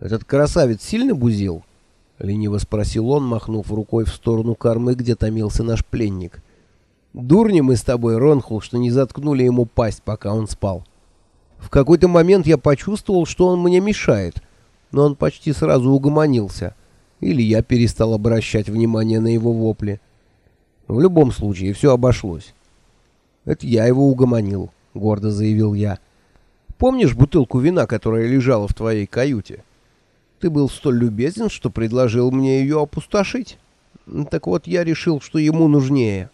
«Этот красавец сильно бузил?» — лениво спросил он, махнув рукой в сторону кормы, где томился наш пленник. «Дурни мы с тобой, Ронхул, что не заткнули ему пасть, пока он спал. В какой-то момент я почувствовал, что он мне мешает, но он почти сразу угомонился, или я перестал обращать внимание на его вопли. В любом случае, все обошлось. Это я его угомонил, — гордо заявил я. Помнишь бутылку вина, которая лежала в твоей каюте?» Ты был столь любезен, что предложил мне ее опустошить. Так вот, я решил, что ему нужнее.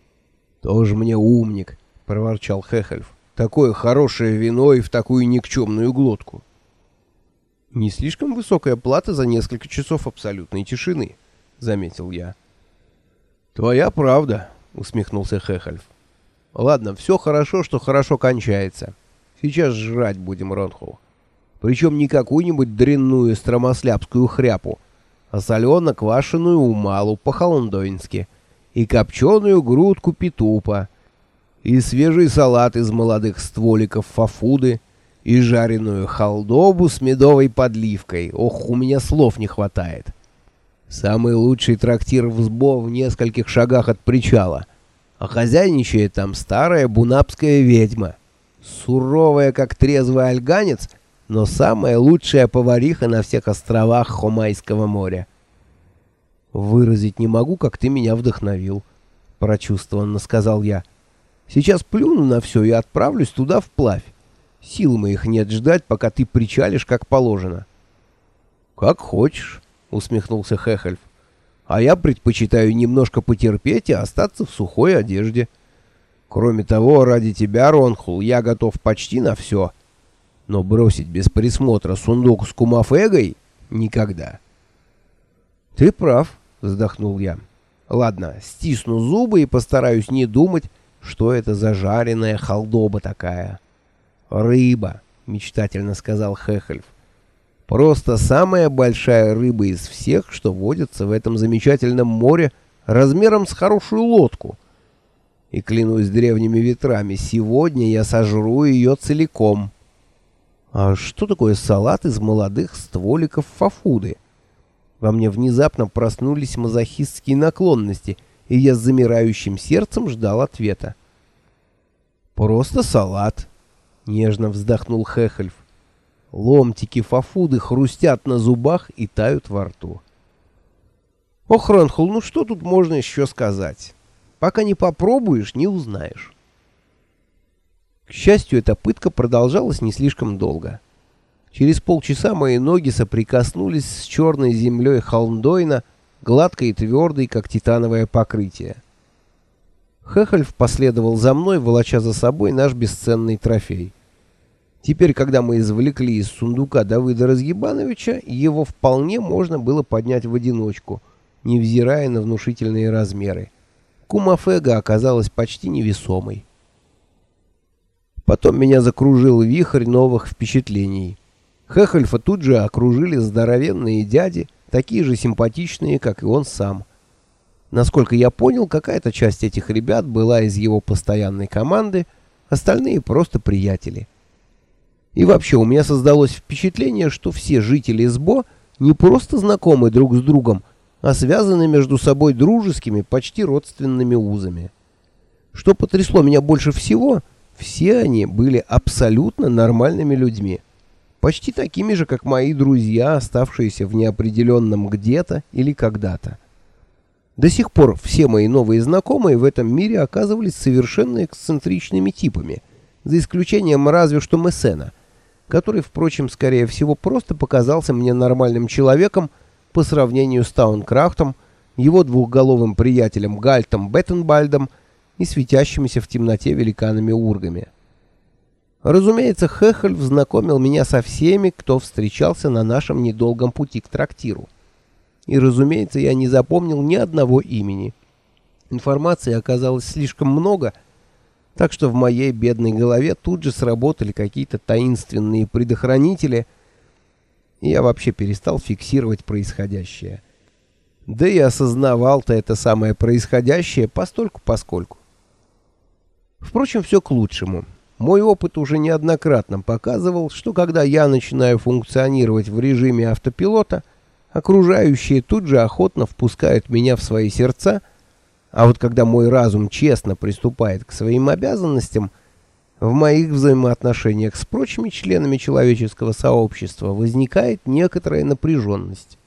— Тоже мне умник, — проворчал Хехельф. — Такое хорошее вино и в такую никчемную глотку. — Не слишком высокая плата за несколько часов абсолютной тишины, — заметил я. — Твоя правда, — усмехнулся Хехельф. — Ладно, все хорошо, что хорошо кончается. Сейчас жрать будем, Ронхул. Причем не какую-нибудь дрянную стромослябскую хряпу, а солено-квашеную умалу по-холондоински, и копченую грудку петупа, и свежий салат из молодых стволиков фафуды, и жареную халдобу с медовой подливкой. Ох, у меня слов не хватает. Самый лучший трактир в СБО в нескольких шагах от причала. А хозяйничает там старая бунапская ведьма. Суровая, как трезвый альганец — но самая лучшая повариха на всех островах Хомайского моря. «Выразить не могу, как ты меня вдохновил», — прочувствованно сказал я. «Сейчас плюну на все и отправлюсь туда вплавь. Сил моих нет ждать, пока ты причалишь, как положено». «Как хочешь», — усмехнулся Хехельф. «А я предпочитаю немножко потерпеть и остаться в сухой одежде. Кроме того, ради тебя, Ронхул, я готов почти на все». Но бросить без присмотра сундук с кумафегой — никогда. — Ты прав, — вздохнул я. — Ладно, стисну зубы и постараюсь не думать, что это за жареная халдоба такая. — Рыба, — мечтательно сказал Хехельф. — Просто самая большая рыба из всех, что водится в этом замечательном море размером с хорошую лодку. И клянусь древними ветрами, сегодня я сожру ее целиком. — а что такое салат из молодых стволиков фафуды? Во мне внезапно проснулись мазохистские наклонности, и я с замирающим сердцем ждал ответа. «Просто салат», — нежно вздохнул Хехельф. Ломтики фафуды хрустят на зубах и тают во рту. «Ох, Ранхул, ну что тут можно еще сказать? Пока не попробуешь, не узнаешь». К счастью, эта пытка продолжалась не слишком долго. Через полчаса мои ноги соприкоснулись с черной землей Холмдойна, гладкой и твердой, как титановое покрытие. Хехельф последовал за мной, волоча за собой наш бесценный трофей. Теперь, когда мы извлекли из сундука Давыда Разгибановича, его вполне можно было поднять в одиночку, невзирая на внушительные размеры. Кумафега оказалась почти невесомой. Потом меня закружил вихрь новых впечатлений. Хехельфа тут же окружили здоровенные дяди, такие же симпатичные, как и он сам. Насколько я понял, какая-то часть этих ребят была из его постоянной команды, остальные просто приятели. И вообще у меня создалось впечатление, что все жители СБО не просто знакомы друг с другом, а связаны между собой дружескими, почти родственными узами. Что потрясло меня больше всего — все они были абсолютно нормальными людьми. Почти такими же, как мои друзья, оставшиеся в неопределенном где-то или когда-то. До сих пор все мои новые знакомые в этом мире оказывались совершенно эксцентричными типами, за исключением разве что Мессена, который, впрочем, скорее всего, просто показался мне нормальным человеком по сравнению с Таункрафтом, его двухголовым приятелем Гальтом Беттенбальдом и светящимися в темноте великанами-ургами. Разумеется, Хехель знакомил меня со всеми, кто встречался на нашем недолгом пути к трактиру. И, разумеется, я не запомнил ни одного имени. Информации оказалось слишком много, так что в моей бедной голове тут же сработали какие-то таинственные предохранители, и я вообще перестал фиксировать происходящее. Да и осознавал-то это самое происходящее постольку-поскольку. Впрочем, все к лучшему. Мой опыт уже неоднократно показывал, что когда я начинаю функционировать в режиме автопилота, окружающие тут же охотно впускают меня в свои сердца, а вот когда мой разум честно приступает к своим обязанностям, в моих взаимоотношениях с прочими членами человеческого сообщества возникает некоторая напряженность.